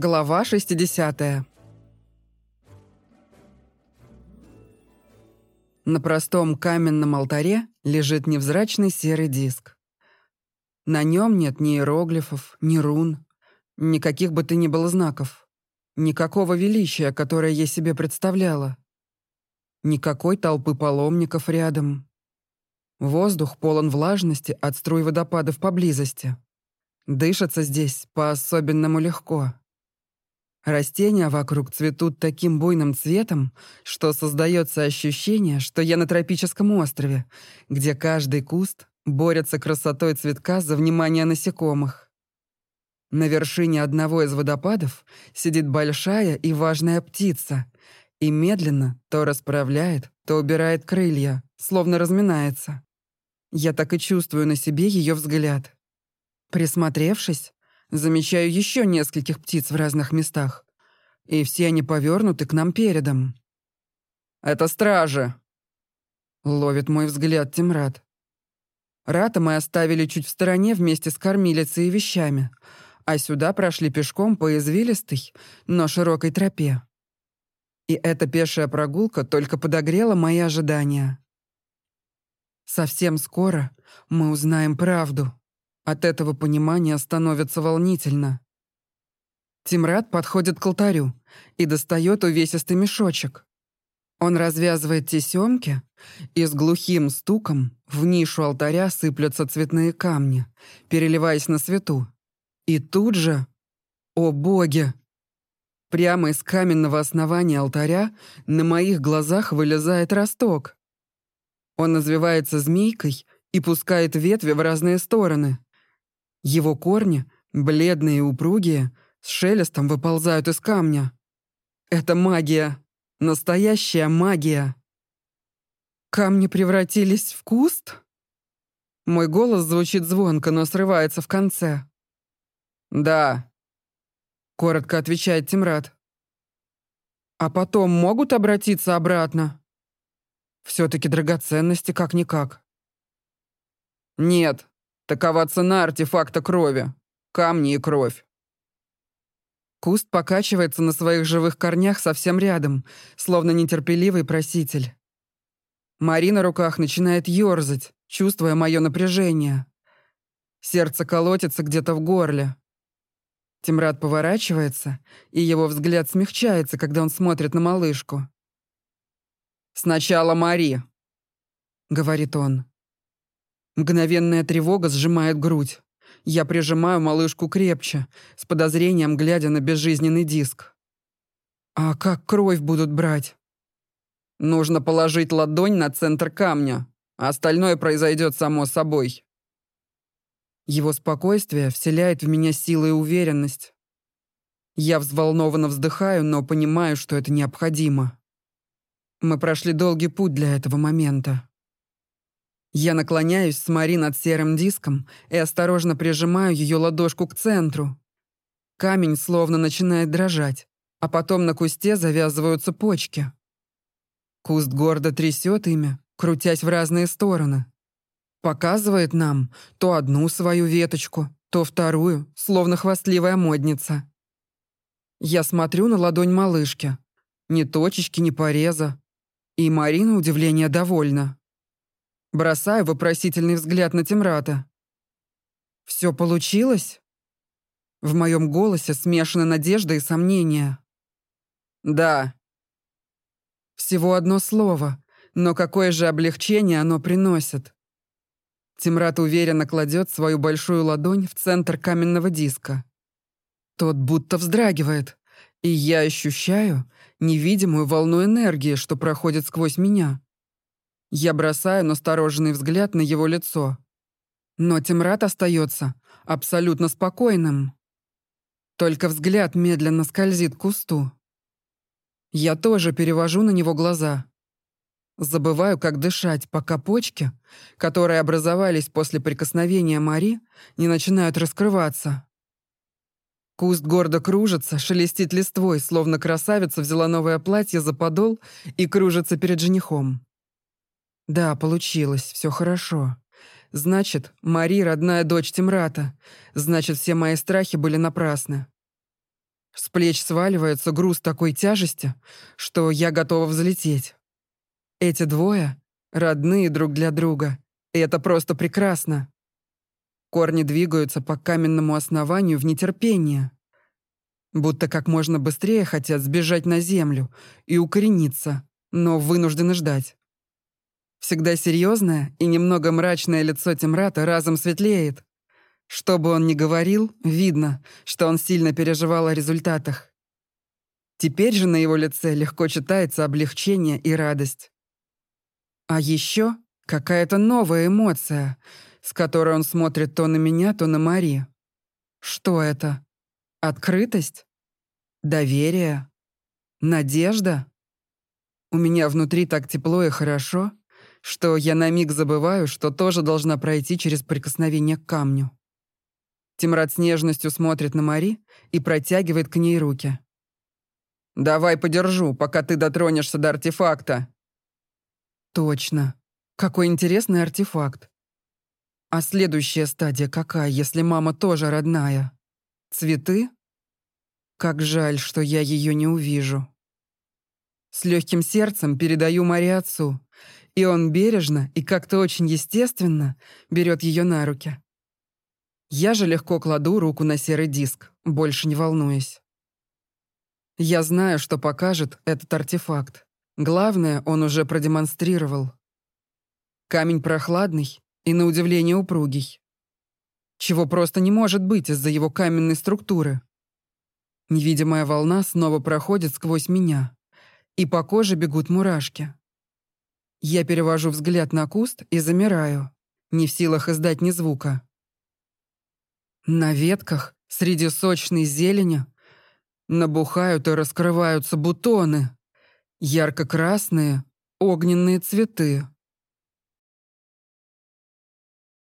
Глава 60. На простом каменном алтаре лежит невзрачный серый диск. На нем нет ни иероглифов, ни рун, никаких бы то ни было знаков, никакого величия, которое я себе представляла, никакой толпы паломников рядом. Воздух полон влажности от струй водопадов поблизости. Дышится здесь по-особенному легко. Растения вокруг цветут таким буйным цветом, что создается ощущение, что я на тропическом острове, где каждый куст борется красотой цветка за внимание насекомых. На вершине одного из водопадов сидит большая и важная птица и медленно то расправляет, то убирает крылья, словно разминается. Я так и чувствую на себе ее взгляд. Присмотревшись, замечаю еще нескольких птиц в разных местах, и все они повернуты к нам передом. «Это стражи!» — ловит мой взгляд Тимрад. Рата мы оставили чуть в стороне вместе с кормилицей и вещами, а сюда прошли пешком по извилистой, но широкой тропе. И эта пешая прогулка только подогрела мои ожидания. Совсем скоро мы узнаем правду. От этого понимания становится волнительно. Тимрад подходит к алтарю и достает увесистый мешочек. Он развязывает тесемки, и с глухим стуком в нишу алтаря сыплются цветные камни, переливаясь на свету. И тут же... О боги! Прямо из каменного основания алтаря на моих глазах вылезает росток. Он извивается змейкой и пускает ветви в разные стороны. Его корни, бледные и упругие, с шелестом выползают из камня. Это магия. Настоящая магия. Камни превратились в куст? Мой голос звучит звонко, но срывается в конце. «Да», — коротко отвечает Тимрад. «А потом могут обратиться обратно?» «Все-таки драгоценности как-никак». «Нет, Такова цена артефакта крови. Камни и кровь. Куст покачивается на своих живых корнях совсем рядом, словно нетерпеливый проситель. Мари на руках начинает ёрзать, чувствуя мое напряжение. Сердце колотится где-то в горле. Тимрад поворачивается, и его взгляд смягчается, когда он смотрит на малышку. «Сначала Мари», — говорит он. Мгновенная тревога сжимает грудь. Я прижимаю малышку крепче, с подозрением глядя на безжизненный диск. А как кровь будут брать? Нужно положить ладонь на центр камня, а остальное произойдет само собой. Его спокойствие вселяет в меня силы и уверенность. Я взволнованно вздыхаю, но понимаю, что это необходимо. Мы прошли долгий путь для этого момента. Я наклоняюсь с Мари над серым диском и осторожно прижимаю ее ладошку к центру. Камень словно начинает дрожать, а потом на кусте завязываются почки. Куст гордо трясет ими, крутясь в разные стороны. Показывает нам то одну свою веточку, то вторую, словно хвастливая модница. Я смотрю на ладонь малышки. Ни точечки, ни пореза. И Марина, удивление, довольна. Бросаю вопросительный взгляд на Тимрата. «Все получилось?» В моем голосе смешаны надежда и сомнения. «Да». Всего одно слово, но какое же облегчение оно приносит. Тимрат уверенно кладет свою большую ладонь в центр каменного диска. Тот будто вздрагивает, и я ощущаю невидимую волну энергии, что проходит сквозь меня. Я бросаю настороженный взгляд на его лицо. Но Тимрат остается абсолютно спокойным. Только взгляд медленно скользит к кусту. Я тоже перевожу на него глаза. Забываю, как дышать, пока почки, которые образовались после прикосновения Мари, не начинают раскрываться. Куст гордо кружится, шелестит листвой, словно красавица взяла новое платье за подол и кружится перед женихом. Да, получилось, все хорошо. Значит, Мари — родная дочь Тимрата. Значит, все мои страхи были напрасны. С плеч сваливается груз такой тяжести, что я готова взлететь. Эти двое — родные друг для друга, и это просто прекрасно. Корни двигаются по каменному основанию в нетерпении. Будто как можно быстрее хотят сбежать на землю и укорениться, но вынуждены ждать. Всегда серьезное и немного мрачное лицо Тимрата разом светлеет. Что бы он ни говорил, видно, что он сильно переживал о результатах. Теперь же на его лице легко читается облегчение и радость. А еще какая-то новая эмоция, с которой он смотрит то на меня, то на Мари. Что это? Открытость? Доверие? Надежда? У меня внутри так тепло и хорошо, что я на миг забываю, что тоже должна пройти через прикосновение к камню. Тимрад с нежностью смотрит на Мари и протягивает к ней руки. «Давай подержу, пока ты дотронешься до артефакта». «Точно. Какой интересный артефакт. А следующая стадия какая, если мама тоже родная? Цветы? Как жаль, что я ее не увижу». С легким сердцем передаю Мари отцу, и он бережно и как-то очень естественно берет ее на руки. Я же легко кладу руку на серый диск, больше не волнуясь. Я знаю, что покажет этот артефакт. Главное, он уже продемонстрировал. Камень прохладный и, на удивление, упругий. Чего просто не может быть из-за его каменной структуры. Невидимая волна снова проходит сквозь меня, и по коже бегут мурашки. Я перевожу взгляд на куст и замираю, не в силах издать ни звука. На ветках, среди сочной зелени, набухают и раскрываются бутоны, ярко-красные, огненные цветы.